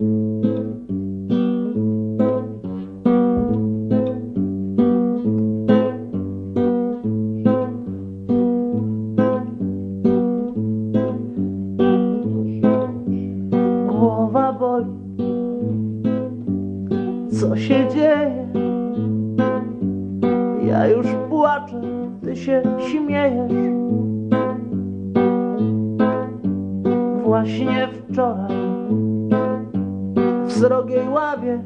Głowa boli. Co się dzieje? Ja już płaczę, ty się śmiejesz. Właśnie wczoraj srogiej ławie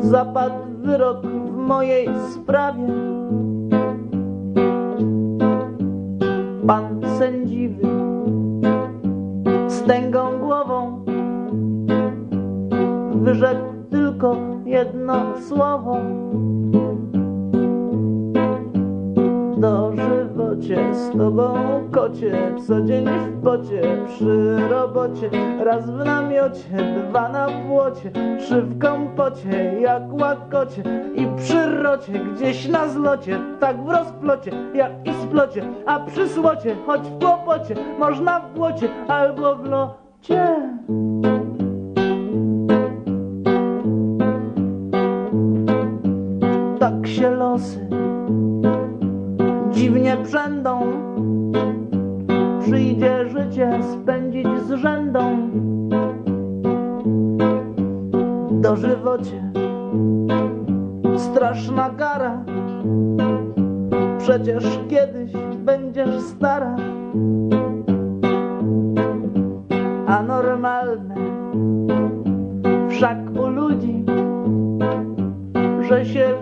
zapadł wyrok w mojej sprawie. Pan sędziwy z tęgą głową wyrzekł tylko jedno słowo. Z tobą kocie, co dzień w pocie, przy robocie, raz w namiocie, dwa na płocie, trzy w kompocie, jak łakocie i przy rocie, gdzieś na zlocie, tak w rozplocie, jak i splocie, a przy słocie, choć w kłopocie, można w błocie albo w locie. Tak się losy dziwnie przędą. Przyjdzie życie spędzić z rzędą. Dożywocie straszna kara. Przecież kiedyś będziesz stara. A normalne wszak u ludzi, że się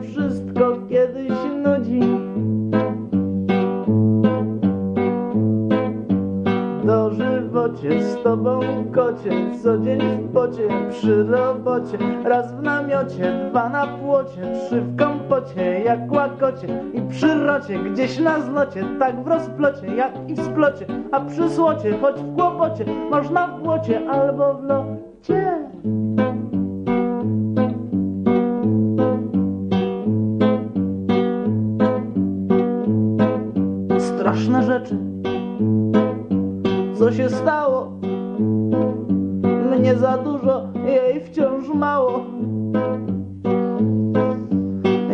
Dożywocie z tobą kocie, co dzień w pocie, przy robocie, raz w namiocie, dwa na płocie, trzy w kompocie, jak łakocie. I przy rocie, gdzieś na zlocie, tak w rozplocie, jak i w splocie, a przy słocie, choć w kłopocie, można w błocie albo w locie. Straszne rzeczy co się stało? Mnie za dużo, jej wciąż mało.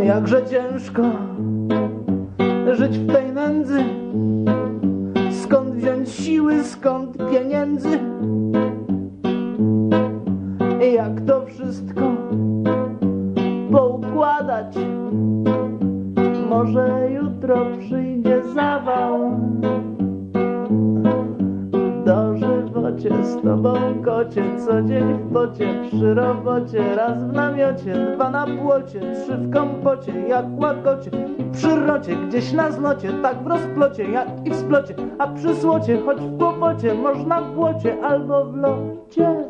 Jakże ciężko żyć w tej nędzy. Skąd wziąć siły, skąd pieniędzy? Jak to wszystko poukładać? Może jutro przyjdzie zawał. Dożywocie z tobą kocie, co dzień w pocie, przy robocie, raz w namiocie, dwa na płocie, trzy w kompocie, jak łakocie i przy rocie, gdzieś na zlocie, tak w rozplocie, jak i w splocie, a przy słocie, choć w kłopocie, można w błocie albo w locie.